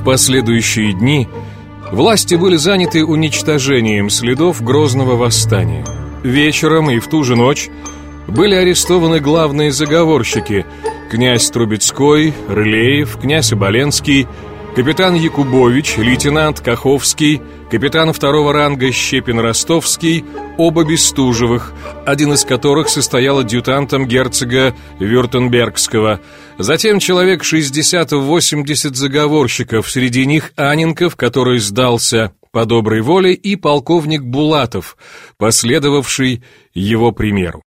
В последующие дни власти были заняты уничтожением следов грозного восстания. Вечером и в ту же ночь были арестованы главные заговорщики князь Трубецкой, Рылеев, князь Оболенский, капитан Якубович, лейтенант Каховский, капитан второго ранга Щепин-Ростовский, оба Бестужевых, один из которых состоял адъютантом герцога Вюртембергского. Затем человек 60-80 заговорщиков, среди них Анинков, который сдался по доброй воле, и полковник Булатов, последовавший его примеру.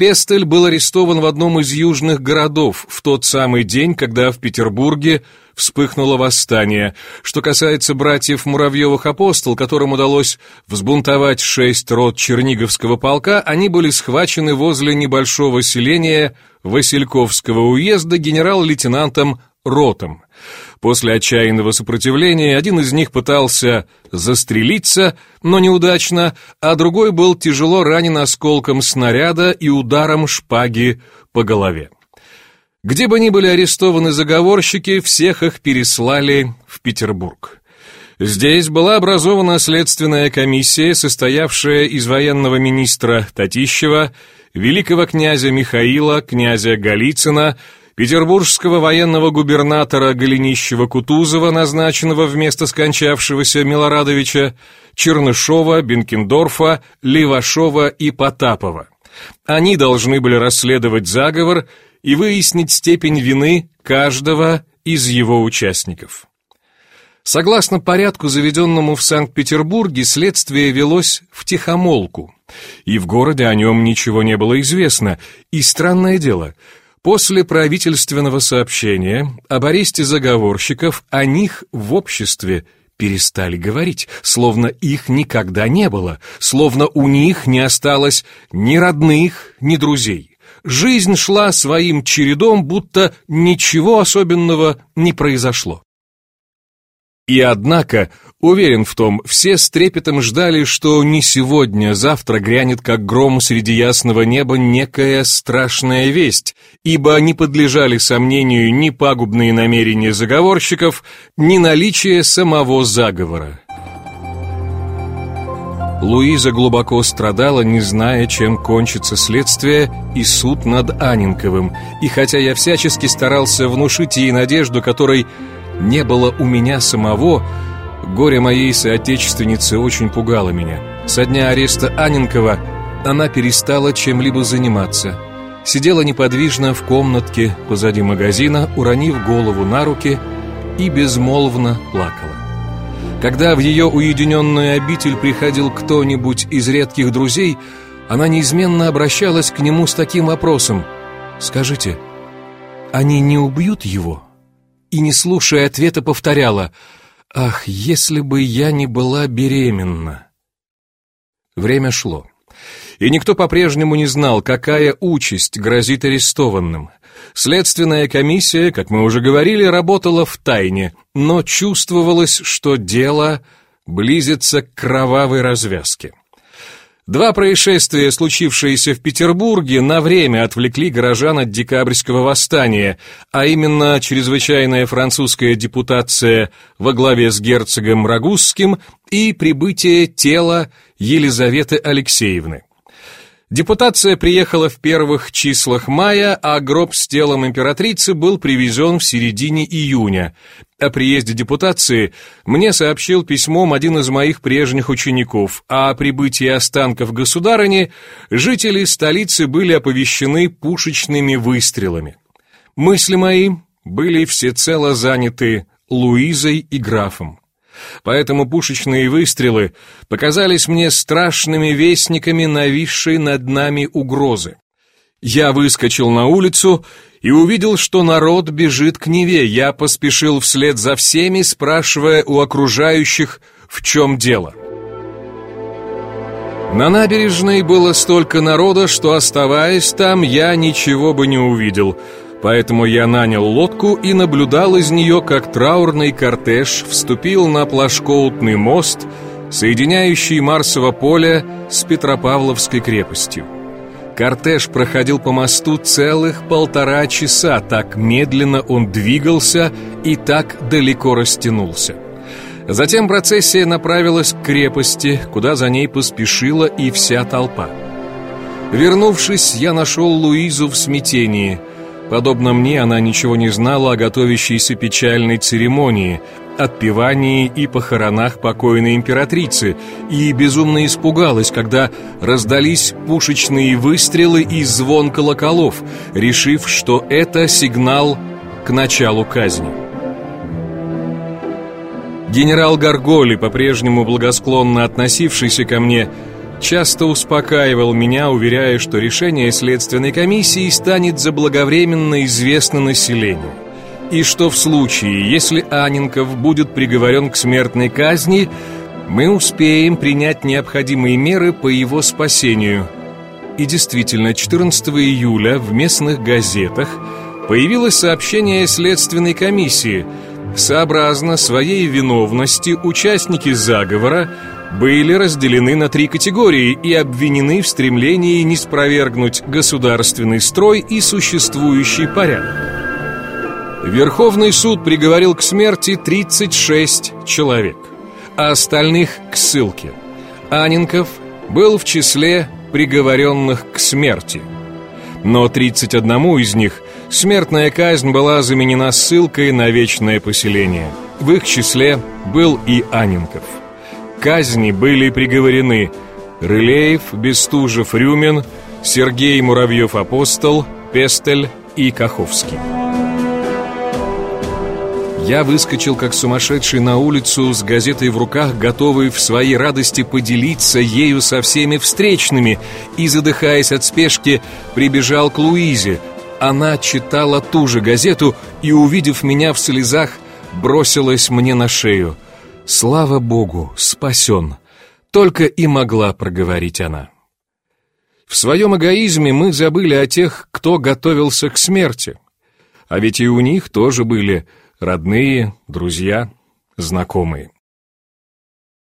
Пестель был арестован в одном из южных городов в тот самый день, когда в Петербурге вспыхнуло восстание. Что касается братьев Муравьевых-Апостол, которым удалось взбунтовать шесть рот Черниговского полка, они были схвачены возле небольшого селения Васильковского уезда генерал-лейтенантом Ротом. После отчаянного сопротивления один из них пытался застрелиться, но неудачно, а другой был тяжело ранен осколком снаряда и ударом шпаги по голове. Где бы ни были арестованы заговорщики, всех их переслали в Петербург. Здесь была образована следственная комиссия, состоявшая из военного министра Татищева, великого князя Михаила, князя Голицына, петербургского военного губернатора Голенищева-Кутузова, назначенного вместо скончавшегося Милорадовича, Чернышова, Бенкендорфа, Левашова и Потапова. Они должны были расследовать заговор и выяснить степень вины каждого из его участников. Согласно порядку, заведенному в Санкт-Петербурге, следствие велось в тихомолку, и в городе о нем ничего не было известно, и странное дело – После правительственного сообщения об аресте заговорщиков о них в обществе перестали говорить, словно их никогда не было, словно у них не осталось ни родных, ни друзей. Жизнь шла своим чередом, будто ничего особенного не произошло. И однако Уверен в том, все с трепетом ждали, что не сегодня, завтра грянет, как гром среди ясного неба, некая страшная весть, ибо не подлежали сомнению ни пагубные намерения заговорщиков, ни наличие самого заговора. Луиза глубоко страдала, не зная, чем кончится следствие и суд над Анинковым, и хотя я всячески старался внушить ей надежду, которой не было у меня самого, Горе моей соотечественницы очень пугало меня. Со дня ареста Аненкова она перестала чем-либо заниматься. Сидела неподвижно в комнатке позади магазина, уронив голову на руки и безмолвно плакала. Когда в ее уединенную обитель приходил кто-нибудь из редких друзей, она неизменно обращалась к нему с таким вопросом «Скажите, они не убьют его?» И, не слушая ответа, повторяла – Ах, если бы я не была беременна! Время шло. И никто по-прежнему не знал, какая участь грозит арестованным. Следственная комиссия, как мы уже говорили, работала в тайне, но чувствовалось, что дело близится к кровавой развязке. Два происшествия, случившиеся в Петербурге, на время отвлекли горожан от декабрьского восстания, а именно чрезвычайная французская депутация во главе с герцогом Рагузским и прибытие тела Елизаветы Алексеевны. Депутация приехала в первых числах мая, а гроб с телом императрицы был привезен в середине июня. О приезде депутации мне сообщил письмом один из моих прежних учеников, а о прибытии останков государыни жители столицы были оповещены пушечными выстрелами. Мысли мои были всецело заняты Луизой и графом. Поэтому пушечные выстрелы показались мне страшными вестниками нависшей над нами угрозы. Я выскочил на улицу и увидел, что народ бежит к Неве. Я поспешил вслед за всеми, спрашивая у окружающих, в чем дело. На набережной было столько народа, что, оставаясь там, я ничего бы не увидел — Поэтому я нанял лодку и наблюдал из нее, как траурный кортеж вступил на Плашкоутный мост, соединяющий Марсово поле с Петропавловской крепостью. Кортеж проходил по мосту целых полтора часа, так медленно он двигался и так далеко растянулся. Затем процессия направилась к крепости, куда за ней поспешила и вся толпа. Вернувшись, я нашел Луизу в смятении. Подобно мне, она ничего не знала о готовящейся печальной церемонии, отпевании и похоронах покойной императрицы и безумно испугалась, когда раздались пушечные выстрелы и звон колоколов, решив, что это сигнал к началу казни. Генерал Гарголи, по-прежнему благосклонно относившийся ко мне, часто успокаивал меня, уверяя, что решение следственной комиссии станет заблаговременно известно населению, и что в случае, если Анинков будет приговорен к смертной казни, мы успеем принять необходимые меры по его спасению. И действительно, 14 июля в местных газетах появилось сообщение следственной комиссии – Сообразно своей виновности участники заговора были разделены на три категории и обвинены в стремлении не спровергнуть государственный строй и существующий порядок. Верховный суд приговорил к смерти 36 человек, а остальных к ссылке. Анинков был в числе приговоренных к смерти. Но 31 из них смертная казнь была заменена ссылкой на вечное поселение. В их числе был и Анинков. Казни были приговорены Рылеев, Бестужев, Рюмин, Сергей Муравьев-Апостол, Пестель и Каховский. Я выскочил как сумасшедший на улицу с газетой в руках, готовый в своей радости поделиться ею со всеми встречными, и, задыхаясь от спешки, прибежал к Луизе, она читала ту же газету и, увидев меня в слезах, бросилась мне на шею. «Слава Богу, спасен!» Только и могла проговорить она. В своем эгоизме мы забыли о тех, кто готовился к смерти. А ведь и у них тоже были родные, друзья, знакомые.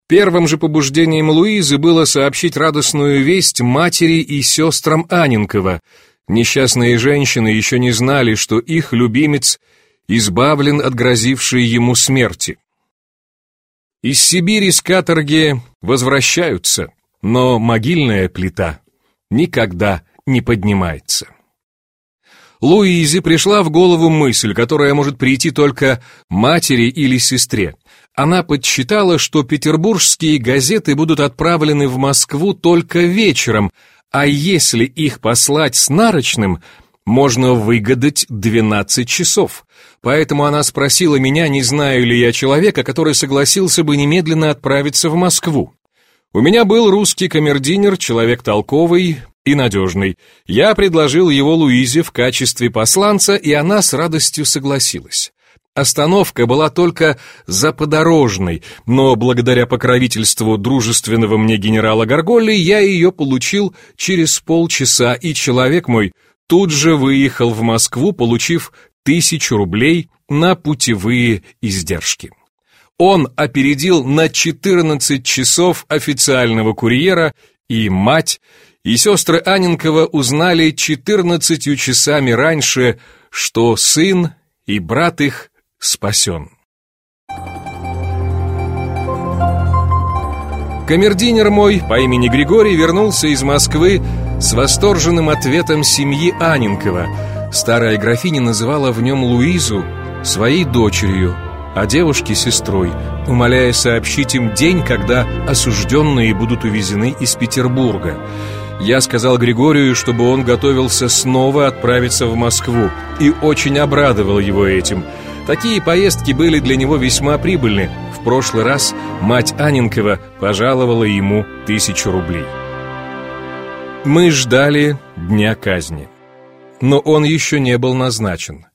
Первым же побуждением Луизы было сообщить радостную весть матери и сестрам Анинкова, Несчастные женщины еще не знали, что их любимец избавлен от грозившей ему смерти. Из Сибири с каторги возвращаются, но могильная плита никогда не поднимается. Луизе пришла в голову мысль, которая может прийти только матери или сестре. Она подсчитала, что петербургские газеты будут отправлены в Москву только вечером, а если их послать с нарочным, можно выгадать 12 часов. Поэтому она спросила меня, не знаю ли я человека, который согласился бы немедленно отправиться в Москву. У меня был русский камердинер, человек толковый и надежный. Я предложил его Луизе в качестве посланца, и она с радостью согласилась. Остановка была только за подорожной, но благодаря покровительству дружественного мне генерала Гарголи я ее получил через полчаса, и человек мой тут же выехал в Москву, получив тысячу рублей на путевые издержки. Он опередил на 14 часов официального курьера, и мать, и сестры Аненкова узнали 14 часами раньше, что сын и брат их спасен. Камердинер мой по имени Григорий вернулся из Москвы с восторженным ответом семьи Анинкова. Старая графиня называла в нем Луизу своей дочерью, а девушки сестрой, умоляя сообщить им день, когда осужденные будут увезены из Петербурга. Я сказал Григорию, чтобы он готовился снова отправиться в Москву, и очень обрадовал его этим – Такие поездки были для него весьма прибыльны. В прошлый раз мать Анинкова пожаловала ему тысячу рублей. Мы ждали дня казни. Но он еще не был назначен.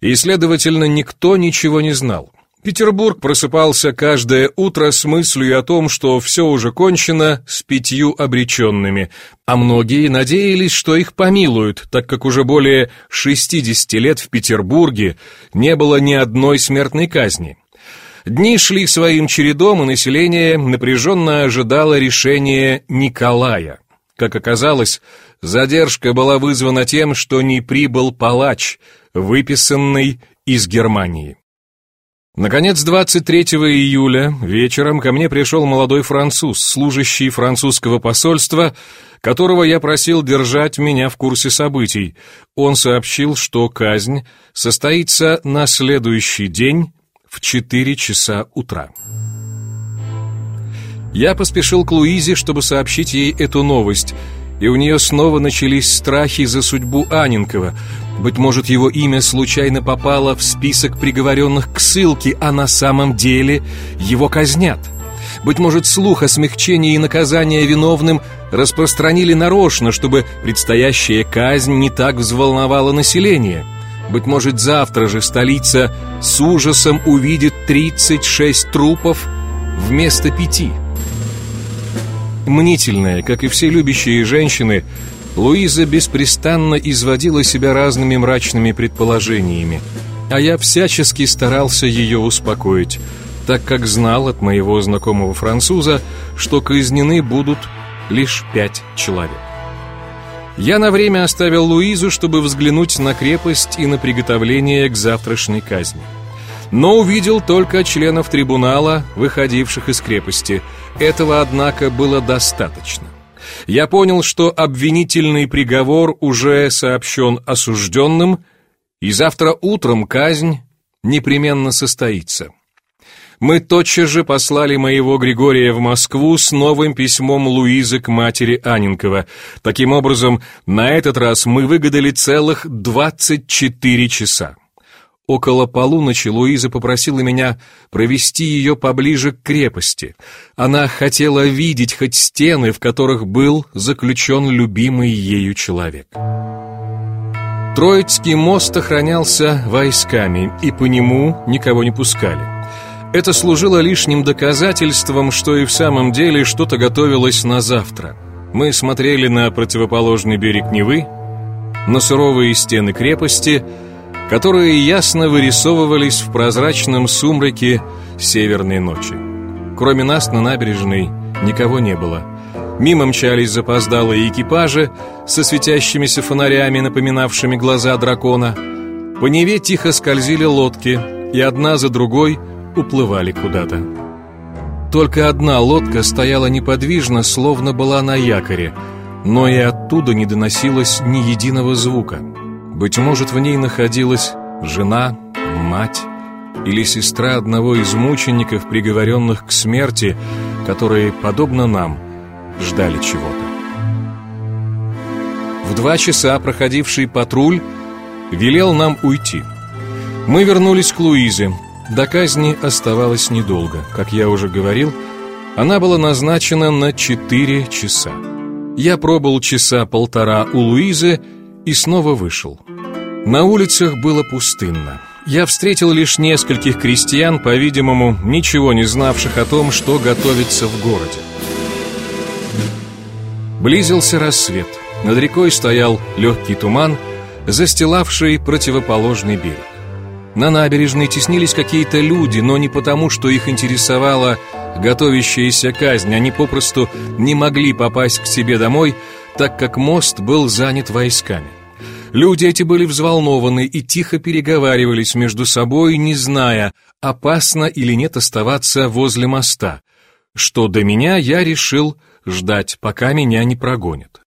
И, следовательно, никто ничего не знал. Петербург просыпался каждое утро с мыслью о том, что все уже кончено с пятью обреченными, а многие надеялись, что их помилуют, так как уже более 60 лет в Петербурге не было ни одной смертной казни. Дни шли своим чередом, и население напряженно ожидало решения Николая. Как оказалось, задержка была вызвана тем, что не прибыл палач, выписанный из Германии. Наконец, 23 июля вечером ко мне пришел молодой француз, служащий французского посольства, которого я просил держать меня в курсе событий. Он сообщил, что казнь состоится на следующий день в 4 часа утра. Я поспешил к Луизе, чтобы сообщить ей эту новость, и у нее снова начались страхи за судьбу Анинкова. Быть может, его имя случайно попало в список приговоренных к ссылке, а на самом деле его казнят. Быть может, слух о смягчении и наказании виновным распространили нарочно, чтобы предстоящая казнь не так взволновала население. Быть может, завтра же столица с ужасом увидит 36 трупов вместо пяти. Мнительная, как и все любящие женщины, Луиза беспрестанно изводила себя разными мрачными предположениями, а я всячески старался ее успокоить, так как знал от моего знакомого француза, что казнены будут лишь пять человек. Я на время оставил Луизу, чтобы взглянуть на крепость и на приготовление к завтрашней казни но увидел только членов трибунала, выходивших из крепости. Этого, однако, было достаточно. Я понял, что обвинительный приговор уже сообщен осужденным, и завтра утром казнь непременно состоится. Мы тотчас же послали моего Григория в Москву с новым письмом Луизы к матери Анинкова. Таким образом, на этот раз мы выгадали целых 24 часа. Около полуночи Луиза попросила меня провести ее поближе к крепости. Она хотела видеть хоть стены, в которых был заключен любимый ею человек. Троицкий мост охранялся войсками, и по нему никого не пускали. Это служило лишним доказательством, что и в самом деле что-то готовилось на завтра. Мы смотрели на противоположный берег Невы, на суровые стены крепости — которые ясно вырисовывались в прозрачном сумраке северной ночи. Кроме нас на набережной никого не было. Мимо мчались запоздалые экипажи со светящимися фонарями, напоминавшими глаза дракона. По Неве тихо скользили лодки, и одна за другой уплывали куда-то. Только одна лодка стояла неподвижно, словно была на якоре, но и оттуда не доносилось ни единого звука. Быть может, в ней находилась жена, мать или сестра одного из мучеников, приговоренных к смерти, которые, подобно нам, ждали чего-то. В два часа проходивший патруль велел нам уйти. Мы вернулись к Луизе. До казни оставалось недолго. Как я уже говорил, она была назначена на четыре часа. Я пробыл часа полтора у Луизы и снова вышел. На улицах было пустынно. Я встретил лишь нескольких крестьян, по-видимому, ничего не знавших о том, что готовится в городе. Близился рассвет. Над рекой стоял легкий туман, застилавший противоположный берег. На набережной теснились какие-то люди, но не потому, что их интересовала готовящаяся казнь. Они попросту не могли попасть к себе домой, так как мост был занят войсками. Люди эти были взволнованы и тихо переговаривались между собой, не зная, опасно или нет оставаться возле моста. Что до меня, я решил ждать, пока меня не прогонят.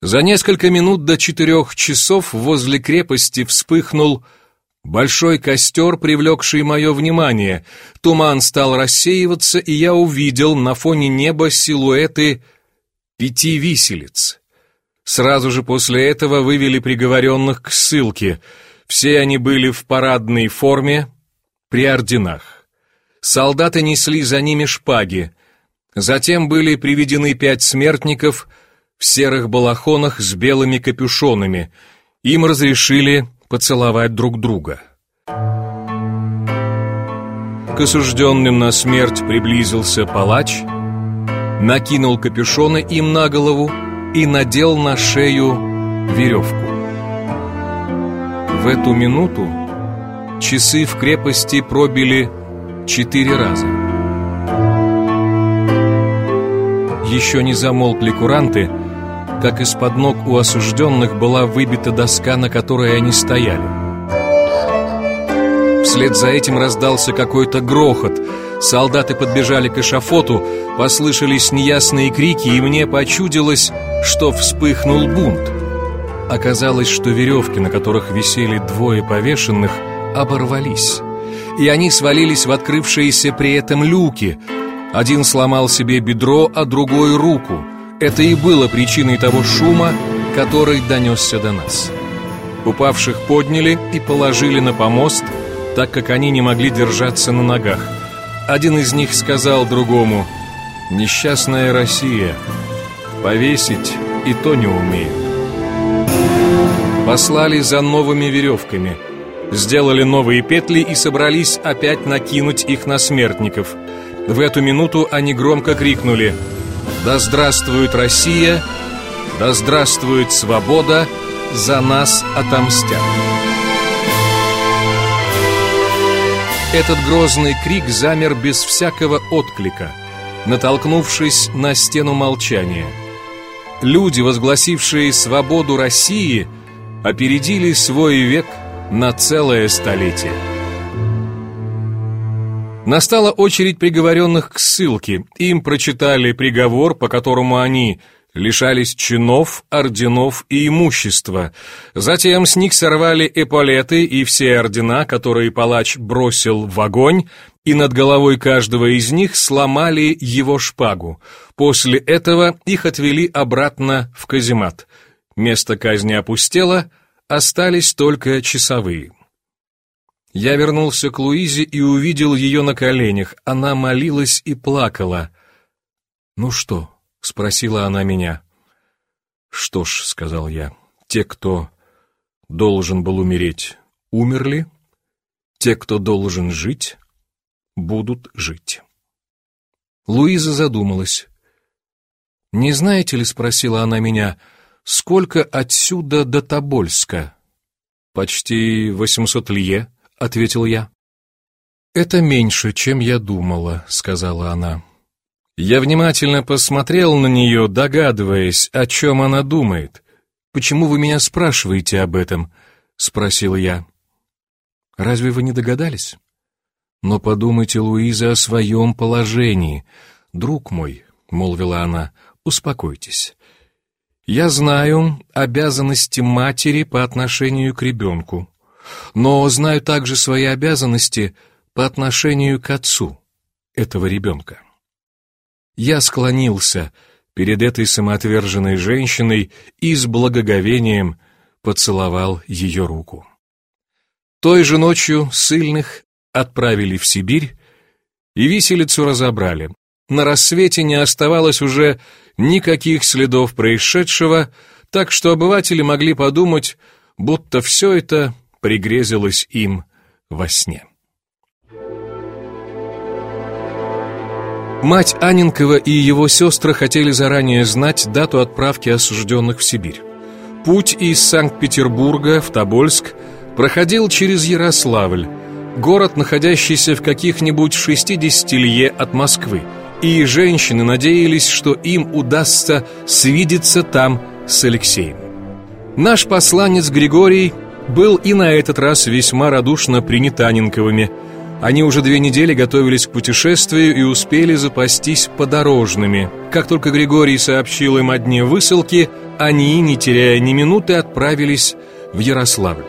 За несколько минут до четырех часов возле крепости вспыхнул большой костер, привлекший мое внимание. Туман стал рассеиваться, и я увидел на фоне неба силуэты пяти виселиц. Сразу же после этого вывели приговоренных к ссылке. Все они были в парадной форме, при орденах. Солдаты несли за ними шпаги. Затем были приведены пять смертников в серых балахонах с белыми капюшонами. Им разрешили поцеловать друг друга. К осужденным на смерть приблизился палач, накинул капюшоны им на голову и надел на шею веревку. В эту минуту часы в крепости пробили четыре раза. еще не замолкли куранты, как из-под ног у осужденных была выбита доска, на которой они стояли. Вслед за этим раздался какой-то грохот. Солдаты подбежали к эшафоту, послышались неясные крики, и мне почудилось, что вспыхнул бунт. Оказалось, что веревки, на которых висели двое повешенных, оборвались. И они свалились в открывшиеся при этом люки. Один сломал себе бедро, а другой руку — это и было причиной того шума, который донесся до нас. Упавших подняли и положили на помост, так как они не могли держаться на ногах. Один из них сказал другому «Несчастная Россия, повесить и то не умеет». Послали за новыми веревками, сделали новые петли и собрались опять накинуть их на смертников. В эту минуту они громко крикнули! Да здравствует Россия, да здравствует свобода, за нас отомстят. Этот грозный крик замер без всякого отклика, натолкнувшись на стену молчания. Люди, возгласившие свободу России, опередили свой век на целое столетие. Настала очередь приговоренных к ссылке. Им прочитали приговор, по которому они лишались чинов, орденов и имущества. Затем с них сорвали эполеты и все ордена, которые палач бросил в огонь, и над головой каждого из них сломали его шпагу. После этого их отвели обратно в каземат. Место казни опустело, остались только часовые. Я вернулся к Луизе и увидел ее на коленях. Она молилась и плакала. «Ну что?» — спросила она меня. «Что ж», — сказал я, — «те, кто должен был умереть, умерли, те, кто должен жить, будут жить». Луиза задумалась. «Не знаете ли, — спросила она меня, — сколько отсюда до Тобольска?» «Почти восемьсот лье», — ответил я. «Это меньше, чем я думала», — сказала она. Я внимательно посмотрел на нее, догадываясь, о чем она думает. «Почему вы меня спрашиваете об этом?» — спросил я. «Разве вы не догадались?» «Но подумайте, Луиза, о своем положении. Друг мой», — молвила она, — «успокойтесь. Я знаю обязанности матери по отношению к ребенку но знаю также свои обязанности по отношению к отцу этого ребенка. Я склонился перед этой самоотверженной женщиной и с благоговением поцеловал ее руку. Той же ночью сыльных отправили в Сибирь и виселицу разобрали. На рассвете не оставалось уже никаких следов происшедшего, так что обыватели могли подумать, будто все это пригрезилось им во сне. Мать Анинкова и его сестры хотели заранее знать дату отправки осужденных в Сибирь. Путь из Санкт-Петербурга в Тобольск проходил через Ярославль, город, находящийся в каких-нибудь 60 лье от Москвы, и женщины надеялись, что им удастся свидеться там с Алексеем. Наш посланец Григорий был и на этот раз весьма радушно принят Анинковыми. Они уже две недели готовились к путешествию и успели запастись подорожными. Как только Григорий сообщил им о дне высылки, они, не теряя ни минуты, отправились в Ярославль.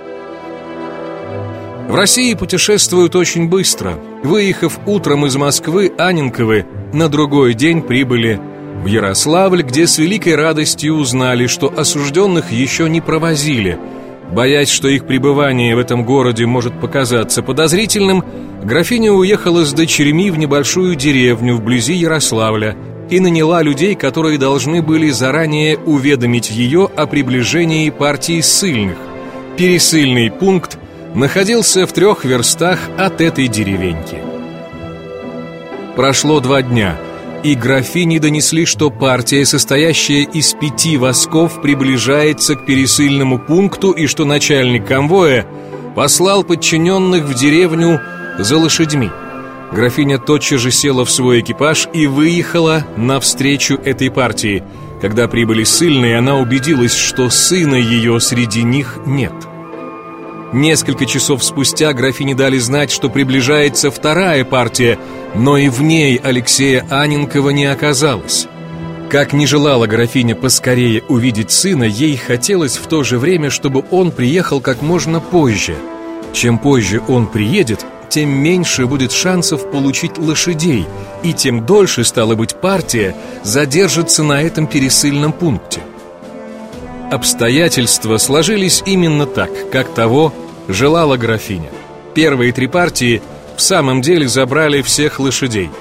В России путешествуют очень быстро. Выехав утром из Москвы, Анинковы на другой день прибыли в Ярославль, где с великой радостью узнали, что осужденных еще не провозили – Боясь, что их пребывание в этом городе может показаться подозрительным, графиня уехала с дочерьми в небольшую деревню вблизи Ярославля и наняла людей, которые должны были заранее уведомить ее о приближении партии ссыльных. Пересыльный пункт находился в трех верстах от этой деревеньки. Прошло два дня – и графини донесли, что партия, состоящая из пяти восков, приближается к пересыльному пункту и что начальник конвоя послал подчиненных в деревню за лошадьми. Графиня тотчас же села в свой экипаж и выехала навстречу этой партии. Когда прибыли ссыльные, она убедилась, что сына ее среди них нет. Несколько часов спустя графине дали знать, что приближается вторая партия, но и в ней Алексея Аненкова не оказалось. Как не желала графиня поскорее увидеть сына, ей хотелось в то же время, чтобы он приехал как можно позже. Чем позже он приедет, тем меньше будет шансов получить лошадей, и тем дольше, стало быть, партия задержится на этом пересыльном пункте. Обстоятельства сложились именно так, как того желала графиня. Первые три партии в самом деле забрали всех лошадей.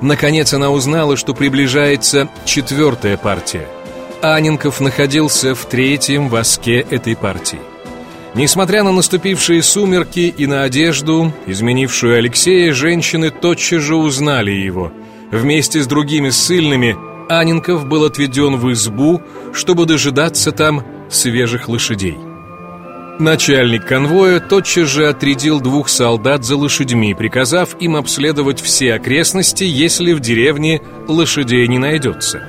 Наконец она узнала, что приближается четвертая партия. Анинков находился в третьем воске этой партии. Несмотря на наступившие сумерки и на одежду, изменившую Алексея, женщины тотчас же узнали его. Вместе с другими ссыльными Анинков был отведен в избу, чтобы дожидаться там свежих лошадей. Начальник конвоя тотчас же отрядил двух солдат за лошадьми, приказав им обследовать все окрестности, если в деревне лошадей не найдется.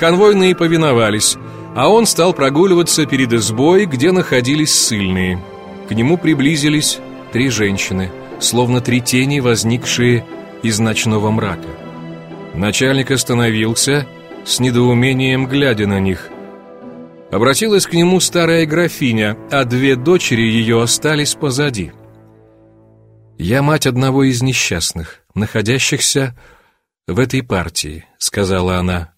Конвойные повиновались – а он стал прогуливаться перед избой, где находились ссыльные. К нему приблизились три женщины, словно три тени, возникшие из ночного мрака. Начальник остановился, с недоумением глядя на них. Обратилась к нему старая графиня, а две дочери ее остались позади. «Я мать одного из несчастных, находящихся в этой партии», — сказала она.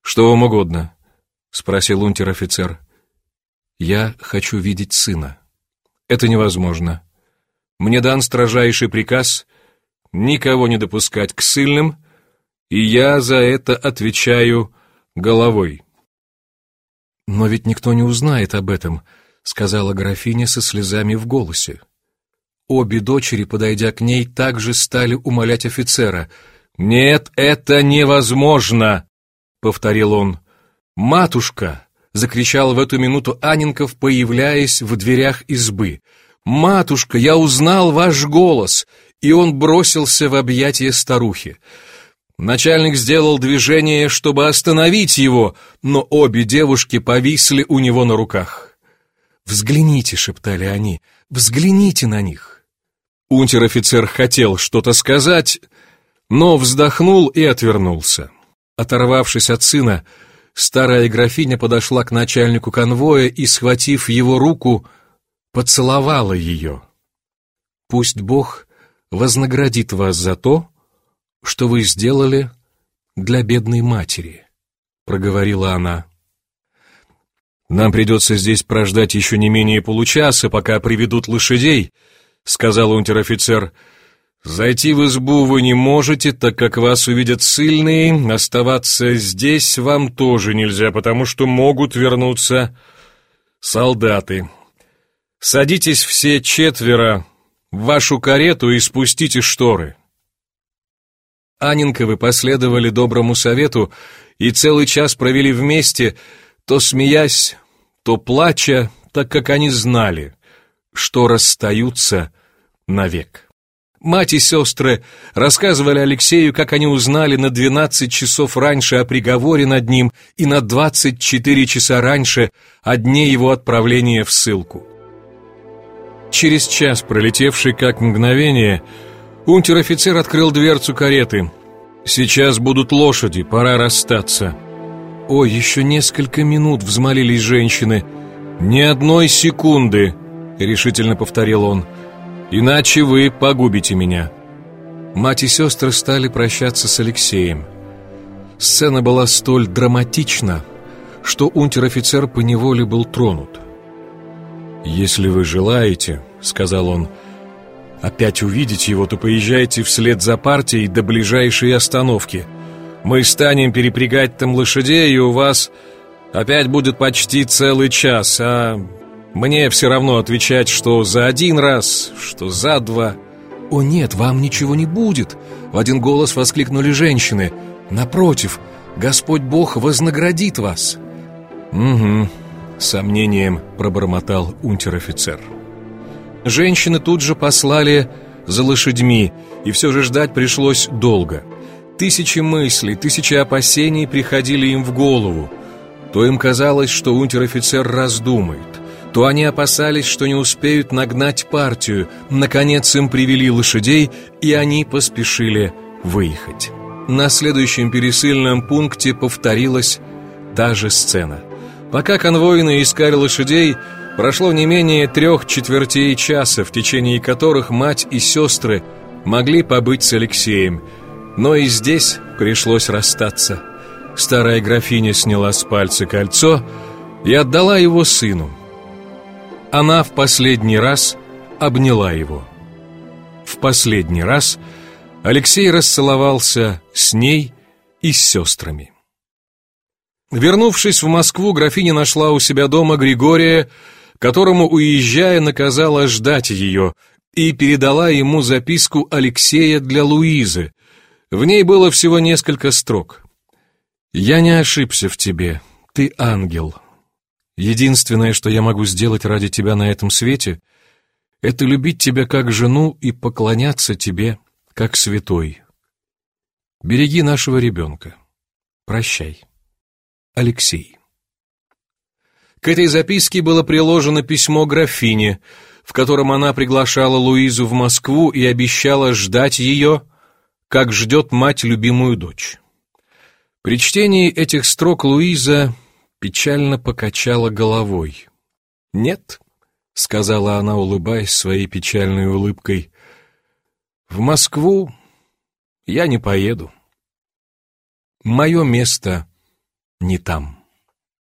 «Что вам угодно?» — спросил унтер-офицер. «Я хочу видеть сына». «Это невозможно. Мне дан строжайший приказ никого не допускать к сыльным, и я за это отвечаю головой». «Но ведь никто не узнает об этом», — сказала графиня со слезами в голосе. Обе дочери, подойдя к ней, также стали умолять офицера. «Нет, это невозможно!» — повторил он. «Матушка!» — закричал в эту минуту Анинков, появляясь в дверях избы. «Матушка, я узнал ваш голос!» И он бросился в объятия старухи. Начальник сделал движение, чтобы остановить его, но обе девушки повисли у него на руках. «Взгляните», — шептали они, — «взгляните на них». Унтер-офицер хотел что-то сказать, но вздохнул и отвернулся. Оторвавшись от сына, старая графиня подошла к начальнику конвоя и, схватив его руку, поцеловала ее. «Пусть Бог вознаградит вас за то, что вы сделали для бедной матери», — проговорила она. «Нам придется здесь прождать еще не менее получаса, пока приведут лошадей», — сказал унтер-офицер, — Зайти в избу вы не можете, так как вас увидят сильные. Оставаться здесь вам тоже нельзя, потому что могут вернуться солдаты. Садитесь все четверо в вашу карету и спустите шторы. Анинковы последовали доброму совету и целый час провели вместе, то смеясь, то плача, так как они знали, что расстаются навек. Мать и сестры рассказывали Алексею, как они узнали на 12 часов раньше о приговоре над ним и на 24 часа раньше о дне его отправления в ссылку. Через час, пролетевший как мгновение, унтер-офицер открыл дверцу кареты. «Сейчас будут лошади, пора расстаться». «Ой, еще несколько минут», — взмолились женщины. «Ни одной секунды», — решительно повторил он. Иначе вы погубите меня». Мать и сестры стали прощаться с Алексеем. Сцена была столь драматична, что унтер-офицер поневоле был тронут. «Если вы желаете, — сказал он, — опять увидеть его, то поезжайте вслед за партией до ближайшей остановки. Мы станем перепрягать там лошадей, и у вас опять будет почти целый час, а мне все равно отвечать, что за один раз, что за два. «О нет, вам ничего не будет!» В один голос воскликнули женщины. «Напротив, Господь Бог вознаградит вас!» «Угу», — сомнением пробормотал унтер-офицер. Женщины тут же послали за лошадьми, и все же ждать пришлось долго. Тысячи мыслей, тысячи опасений приходили им в голову. То им казалось, что унтер-офицер раздумает, то они опасались, что не успеют нагнать партию. Наконец им привели лошадей, и они поспешили выехать. На следующем пересыльном пункте повторилась та же сцена. Пока конвойные искали лошадей, прошло не менее трех четвертей часа, в течение которых мать и сестры могли побыть с Алексеем. Но и здесь пришлось расстаться. Старая графиня сняла с пальца кольцо и отдала его сыну. Она в последний раз обняла его. В последний раз – Алексей расцеловался с ней и с сестрами. Вернувшись в Москву, графиня нашла у себя дома Григория, которому, уезжая, наказала ждать ее, и передала ему записку Алексея для Луизы. В ней было всего несколько строк. «Я не ошибся в тебе, ты ангел. Единственное, что я могу сделать ради тебя на этом свете, это любить тебя как жену и поклоняться тебе, как святой. Береги нашего ребенка. Прощай. Алексей. К этой записке было приложено письмо графине, в котором она приглашала Луизу в Москву и обещала ждать ее, как ждет мать любимую дочь. При чтении этих строк Луиза печально покачала головой. «Нет», — сказала она, улыбаясь своей печальной улыбкой, в Москву я не поеду. Мое место не там.